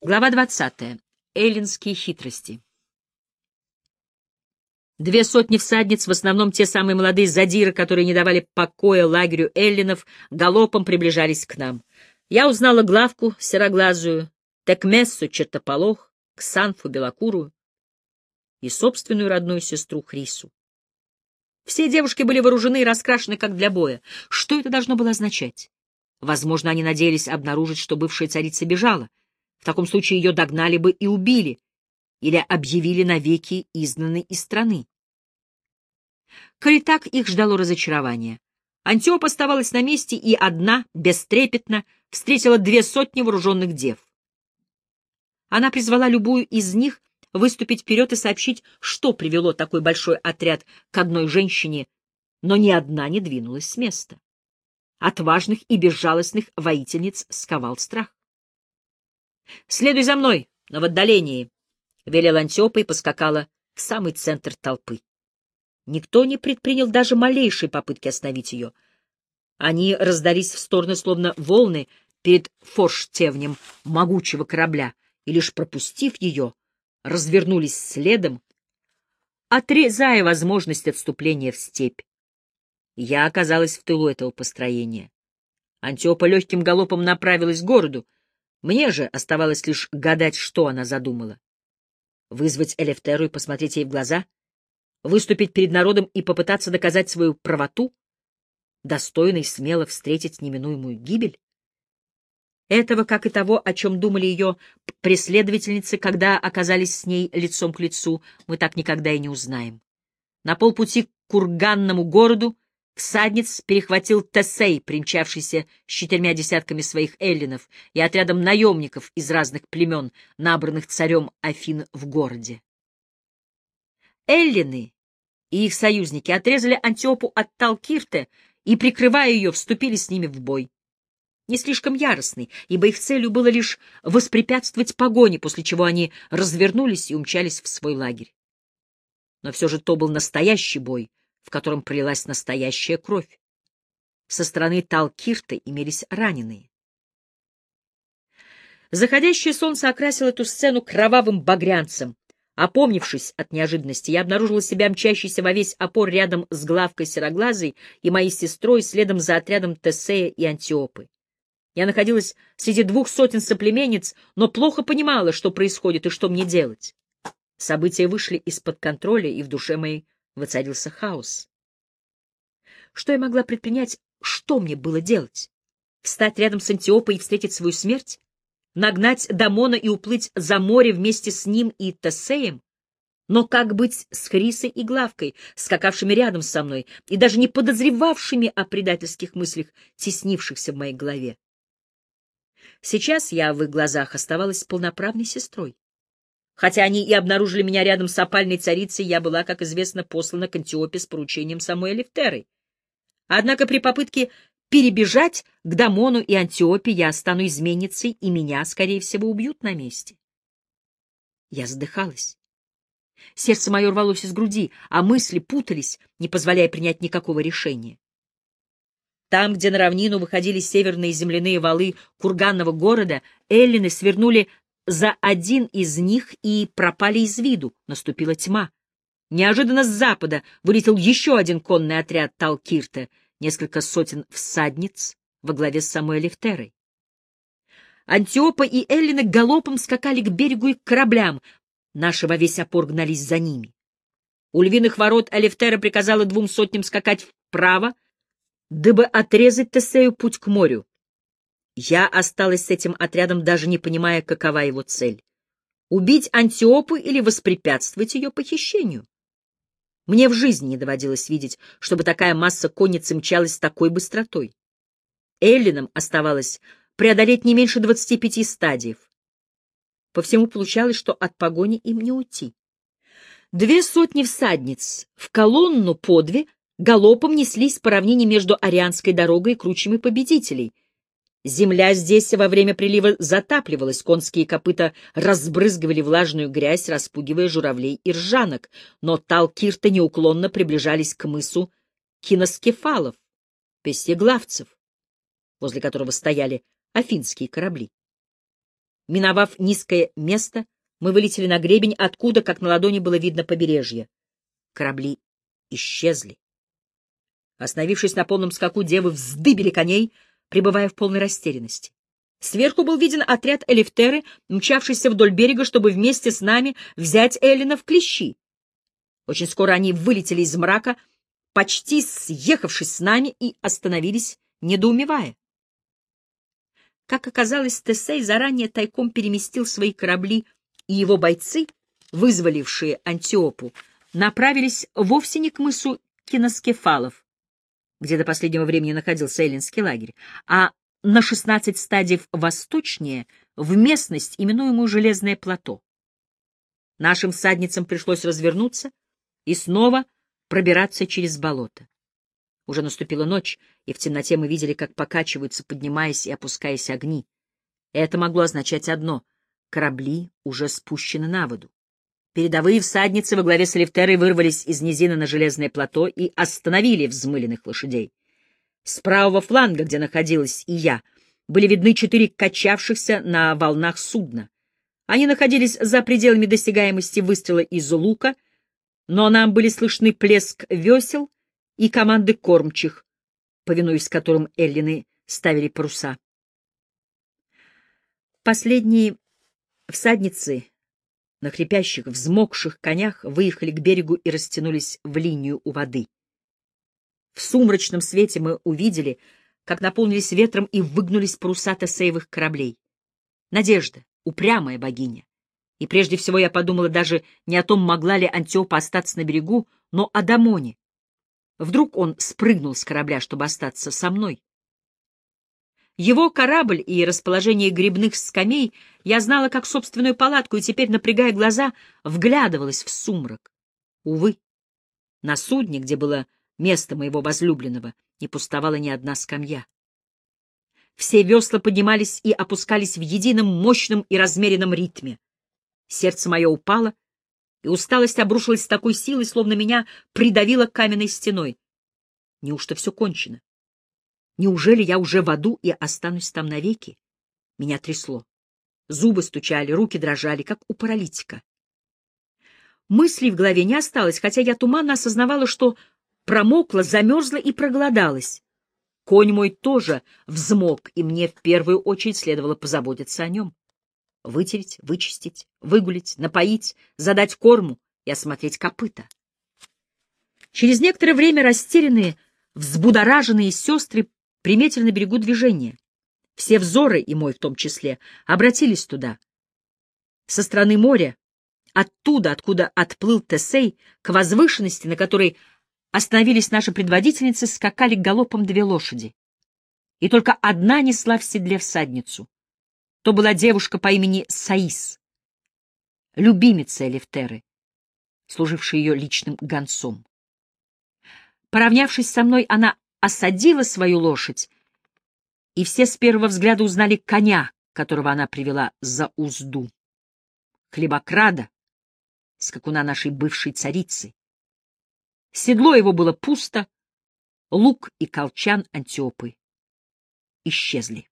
Глава 20. Эллинские хитрости. Две сотни всадниц, в основном те самые молодые задиры, которые не давали покоя лагерю эллинов, галопом приближались к нам. Я узнала главку сероглазую, Текмессу чертополох, Ксанфу белокурую и собственную родную сестру Хрису. Все девушки были вооружены и раскрашены, как для боя. Что это должно было означать? Возможно, они надеялись обнаружить, что бывшая царица бежала — в таком случае ее догнали бы и убили, или объявили навеки изгнанной из страны. Коли так, их ждало разочарование. Антиоп оставалась на месте и одна, бестрепетно, встретила две сотни вооруженных дев. Она призвала любую из них выступить вперед и сообщить, что привело такой большой отряд к одной женщине, но ни одна не двинулась с места. Отважных и безжалостных воительниц сковал страх. «Следуй за мной, но в отдалении», — велел Антиопа и поскакала в самый центр толпы. Никто не предпринял даже малейшей попытки остановить ее. Они раздались в стороны, словно волны перед форштевнем могучего корабля, и лишь пропустив ее, развернулись следом, отрезая возможность отступления в степь. Я оказалась в тылу этого построения. Антиопа легким галопом направилась к городу, мне же оставалось лишь гадать, что она задумала. Вызвать Элефтеру и посмотреть ей в глаза? Выступить перед народом и попытаться доказать свою правоту? Достойно и смело встретить неминуемую гибель? Этого, как и того, о чем думали ее преследовательницы, когда оказались с ней лицом к лицу, мы так никогда и не узнаем. На полпути к курганному городу Всадниц перехватил Тесей, примчавшийся с четырьмя десятками своих эллинов и отрядом наемников из разных племен, набранных царем Афин в городе. Эллины и их союзники отрезали Антиопу от Талкирте и, прикрывая ее, вступили с ними в бой. Не слишком яростный, ибо их целью было лишь воспрепятствовать погоне, после чего они развернулись и умчались в свой лагерь. Но все же то был настоящий бой, в котором пролилась настоящая кровь. Со стороны Талкирта имелись раненые. Заходящее солнце окрасило эту сцену кровавым багрянцем. Опомнившись от неожиданности, я обнаружила себя мчащейся во весь опор рядом с главкой Сероглазой и моей сестрой, следом за отрядом Тесея и Антиопы. Я находилась среди двух сотен соплеменниц, но плохо понимала, что происходит и что мне делать. События вышли из-под контроля, и в душе моей воцарился хаос. Что я могла предпринять? Что мне было делать? Встать рядом с Антиопой и встретить свою смерть? Нагнать Дамона и уплыть за море вместе с ним и Тесеем? Но как быть с Хрисой и Главкой, скакавшими рядом со мной и даже не подозревавшими о предательских мыслях, теснившихся в моей голове? Сейчас я в их глазах оставалась полноправной сестрой. Хотя они и обнаружили меня рядом с опальной царицей, я была, как известно, послана к Антиопе с поручением самой Элифтеры. Однако при попытке перебежать к Дамону и Антиопе я стану изменницей, и меня, скорее всего, убьют на месте. Я задыхалась. Сердце мое рвалось из груди, а мысли путались, не позволяя принять никакого решения. Там, где на равнину выходили северные земляные валы курганного города, эллины свернули за один из них и пропали из виду. Наступила тьма. Неожиданно с запада вылетел еще один конный отряд Талкирта, несколько сотен всадниц во главе с самой Элифтерой. Антиопа и Эллина галопом скакали к берегу и к кораблям. Наши во весь опор гнались за ними. У львиных ворот Алифтера приказала двум сотням скакать вправо, дабы отрезать Тесею путь к морю. Я осталась с этим отрядом, даже не понимая, какова его цель. Убить Антиопу или воспрепятствовать ее похищению? Мне в жизни не доводилось видеть, чтобы такая масса конницы мчалась с такой быстротой. Эллинам оставалось преодолеть не меньше двадцати пяти стадиев. По всему получалось, что от погони им не уйти. Две сотни всадниц в колонну по две галопом неслись по равнине между Арианской дорогой и кручами победителей — Земля здесь во время прилива затапливалась, конские копыта разбрызгивали влажную грязь, распугивая журавлей и ржанок, но талкирты неуклонно приближались к мысу киноскефалов, песеглавцев, возле которого стояли афинские корабли. Миновав низкое место, мы вылетели на гребень, откуда, как на ладони, было видно побережье. Корабли исчезли. Остановившись на полном скаку, девы вздыбили коней, пребывая в полной растерянности. Сверху был виден отряд Элифтеры, мчавшийся вдоль берега, чтобы вместе с нами взять Эллина в клещи. Очень скоро они вылетели из мрака, почти съехавшись с нами, и остановились, недоумевая. Как оказалось, Тесей заранее тайком переместил свои корабли, и его бойцы, вызволившие Антиопу, направились вовсе не к мысу киноскефалов, где до последнего времени находился эллинский лагерь, а на 16 стадий восточнее, в местность, именуемую Железное плато. Нашим всадницам пришлось развернуться и снова пробираться через болото. Уже наступила ночь, и в темноте мы видели, как покачиваются, поднимаясь и опускаясь огни. Это могло означать одно — корабли уже спущены на воду. Передовые всадницы во главе с Левтерой вырвались из низины на железное плато и остановили взмыленных лошадей. С правого фланга, где находилась и я, были видны четыре качавшихся на волнах судна. Они находились за пределами досягаемости выстрела из лука, но нам были слышны плеск весел и команды кормчих, повинуясь которым эллины ставили паруса. Последние всадницы на хрипящих, взмокших конях выехали к берегу и растянулись в линию у воды. В сумрачном свете мы увидели, как наполнились ветром и выгнулись паруса Тесеевых кораблей. Надежда, упрямая богиня. И прежде всего я подумала даже не о том, могла ли Антиопа остаться на берегу, но о Дамоне. Вдруг он спрыгнул с корабля, чтобы остаться со мной. Его корабль и расположение грибных скамей я знала как собственную палатку, и теперь, напрягая глаза, вглядывалась в сумрак. Увы, на судне, где было место моего возлюбленного, не пустовала ни одна скамья. Все весла поднимались и опускались в едином мощном и размеренном ритме. Сердце мое упало, и усталость обрушилась с такой силой, словно меня придавило каменной стеной. Неужто все кончено? Неужели я уже в аду и останусь там навеки? Меня трясло. Зубы стучали, руки дрожали, как у паралитика. Мыслей в голове не осталось, хотя я туманно осознавала, что промокла, замерзла и проголодалась. Конь мой тоже взмок, и мне в первую очередь следовало позаботиться о нем. Вытереть, вычистить, выгулить, напоить, задать корму и осмотреть копыта. Через некоторое время растерянные, взбудораженные сестры приметили на берегу движение. Все взоры, и мой в том числе, обратились туда. Со стороны моря, оттуда, откуда отплыл Тесей, к возвышенности, на которой остановились наши предводительницы, скакали галопом две лошади. И только одна несла в седле всадницу. То была девушка по имени Саис, любимица Элифтеры, служившая ее личным гонцом. Поравнявшись со мной, она осадила свою лошадь, и все с первого взгляда узнали коня, которого она привела за узду. Хлебокрада, скакуна нашей бывшей царицы, Седло его было пусто, лук и колчан Антиопы исчезли.